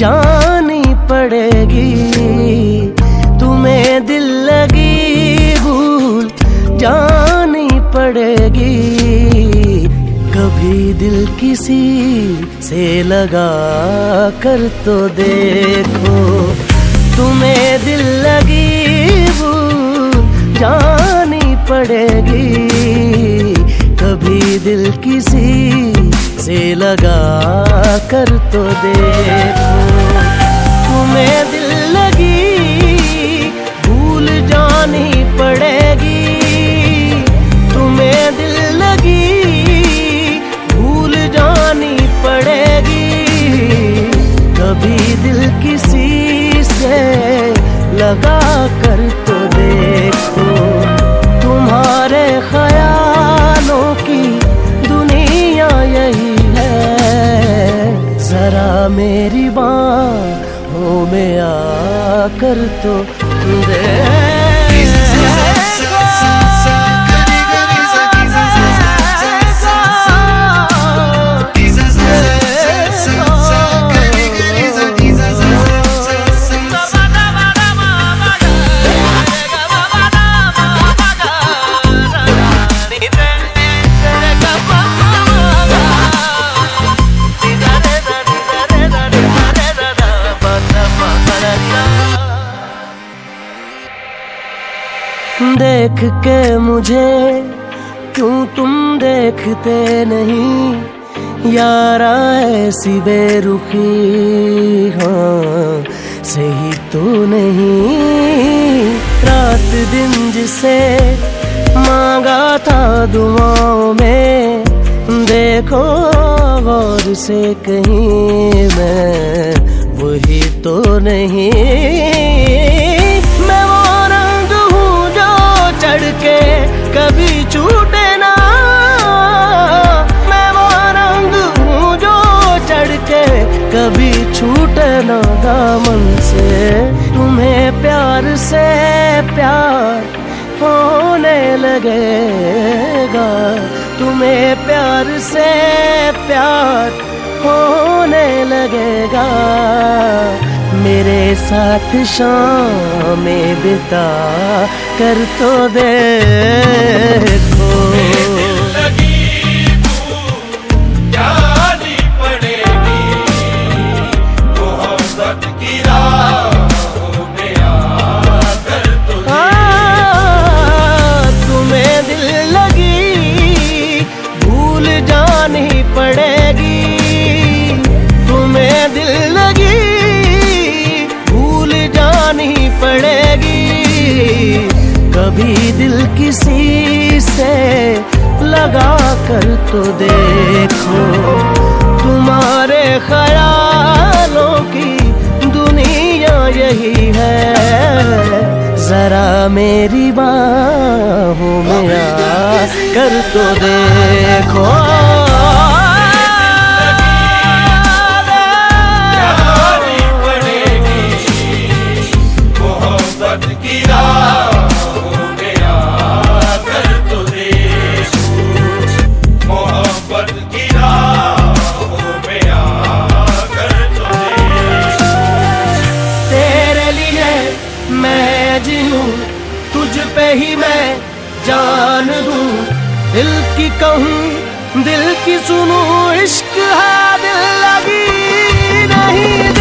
जानी पड़ेगी। तुम्हें दिल लगी भूल जानी पड़ेगी। कभी दिल किसी से लगा कर तो देखो। तुम्हें दिल लगी भूल जानी पड़ेगी। कभी दिल किसी से लगा कर तो देखो। तुम्हें दिल लगी, भूल जानी पड़ेगी। तुम्हें दिल लगी, भूल जानी पड़ेगी। कभी दिल किसी से लगा कर तो देखो, तुम्हारे ख्यालों की दुनिया यही है। जरा मेरी में आकर तो देख के मुझे क्यों तुम देखते नहीं? यारा ऐसी बेरुखी हाँ सही तो नहीं। रात दिन जिसे मांगा था दुआओं में, देखो गौर से कहीं मैं वही तो नहीं। कभी छूटे ना। मैं वो रंग हूँ जो चढ़ के कभी छूटे ना दामन से। तुम्हें प्यार से प्यार होने लगेगा। तुम्हें प्यार से प्यार होने लगेगा। मेरे साथ शाम में बिता कर तो देखो। तुम्हें दिल लगी भूल जानी पड़ेगी। लगा कर तो देखो, तुम्हारे ख्यालों की दुनिया यही है। जरा मेरी बाहों में आ कर तो देखो। मैं जान दूँ। दिल की कहूँ दिल की सुनूं इश्क है दिल लगी नहीं